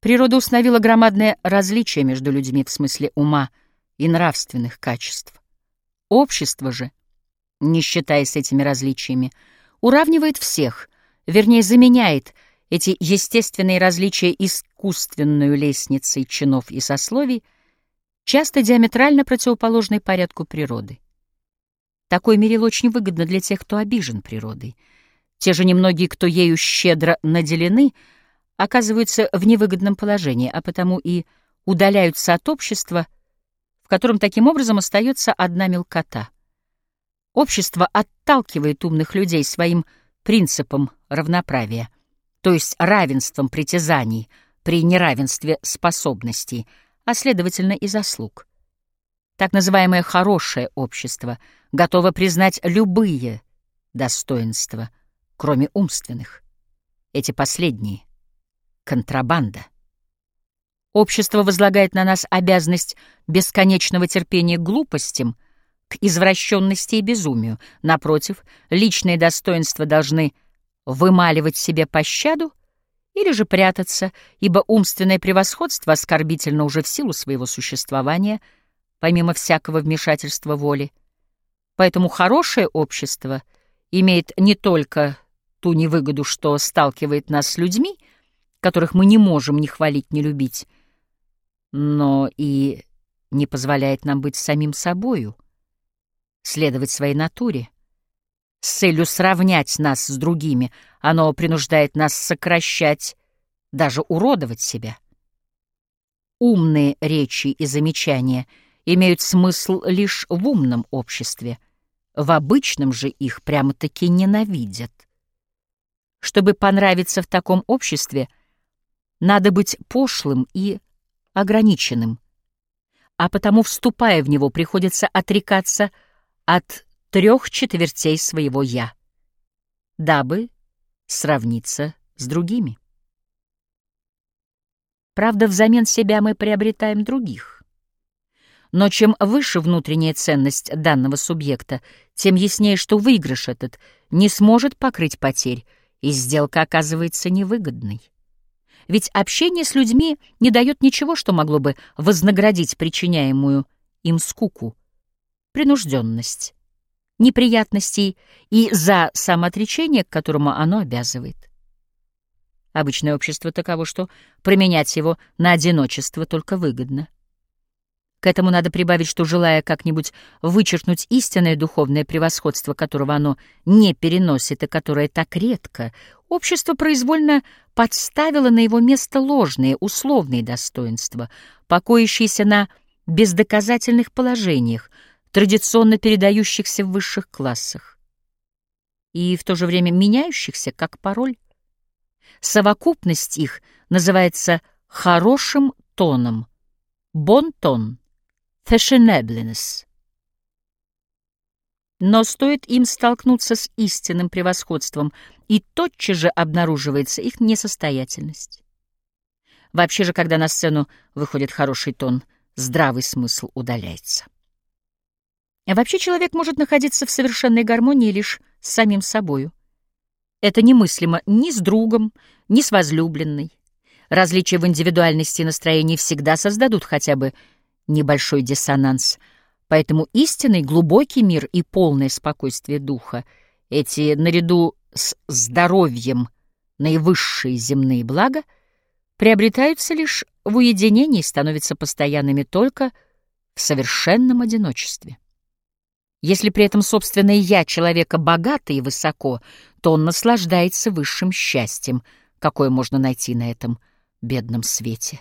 Природа установила громадное различие между людьми в смысле ума и нравственных качеств. Общество же, не считаясь этими различиями, уравнивает всех, вернее, заменяет эти естественные различия искусственную лестницей чинов и сословий, часто диаметрально противоположной порядку природы. Такой мерил очень выгодно для тех, кто обижен природой. Те же немногие, кто ею щедро наделены, оказываются в невыгодном положении, а потому и удаляются от общества, в котором таким образом остается одна мелкота. Общество отталкивает умных людей своим принципом равноправия, то есть равенством притязаний при неравенстве способностей, а следовательно и заслуг. Так называемое «хорошее общество» готово признать любые достоинства, кроме умственных. Эти последние — контрабанда. Общество возлагает на нас обязанность бесконечного терпения к глупостям, к извращенности и безумию. Напротив, личные достоинства должны вымаливать себе пощаду или же прятаться, ибо умственное превосходство оскорбительно уже в силу своего существования — помимо всякого вмешательства воли. Поэтому хорошее общество имеет не только ту невыгоду, что сталкивает нас с людьми, которых мы не можем ни хвалить, ни любить, но и не позволяет нам быть самим собою, следовать своей натуре. С целью сравнять нас с другими, оно принуждает нас сокращать, даже уродовать себя. Умные речи и замечания — имеют смысл лишь в умном обществе, в обычном же их прямо-таки ненавидят. Чтобы понравиться в таком обществе, надо быть пошлым и ограниченным, а потому, вступая в него, приходится отрекаться от трех четвертей своего «я», дабы сравниться с другими. Правда, взамен себя мы приобретаем других. Но чем выше внутренняя ценность данного субъекта, тем яснее, что выигрыш этот не сможет покрыть потерь, и сделка оказывается невыгодной. Ведь общение с людьми не дает ничего, что могло бы вознаградить причиняемую им скуку, принужденность, неприятностей и за самоотречение, к которому оно обязывает. Обычное общество таково, что променять его на одиночество только выгодно. К этому надо прибавить, что, желая как-нибудь вычеркнуть истинное духовное превосходство, которого оно не переносит и которое так редко, общество произвольно подставило на его место ложные, условные достоинства, покоящиеся на бездоказательных положениях, традиционно передающихся в высших классах, и в то же время меняющихся как пароль. Совокупность их называется хорошим тоном, бон-тон fashionableness. Но стоит им столкнуться с истинным превосходством, и тотчас же обнаруживается их несостоятельность. Вообще же, когда на сцену выходит хороший тон, здравый смысл удаляется. А вообще человек может находиться в совершенной гармонии лишь с самим собою. Это немыслимо ни с другом, ни с возлюбленной. Различия в индивидуальности и настроении всегда создадут хотя бы небольшой диссонанс. Поэтому истинный глубокий мир и полное спокойствие духа, эти наряду с здоровьем наивысшие земные блага, приобретаются лишь в уединении и становятся постоянными только в совершенном одиночестве. Если при этом собственное «я» человека богато и высоко, то он наслаждается высшим счастьем, какое можно найти на этом бедном свете.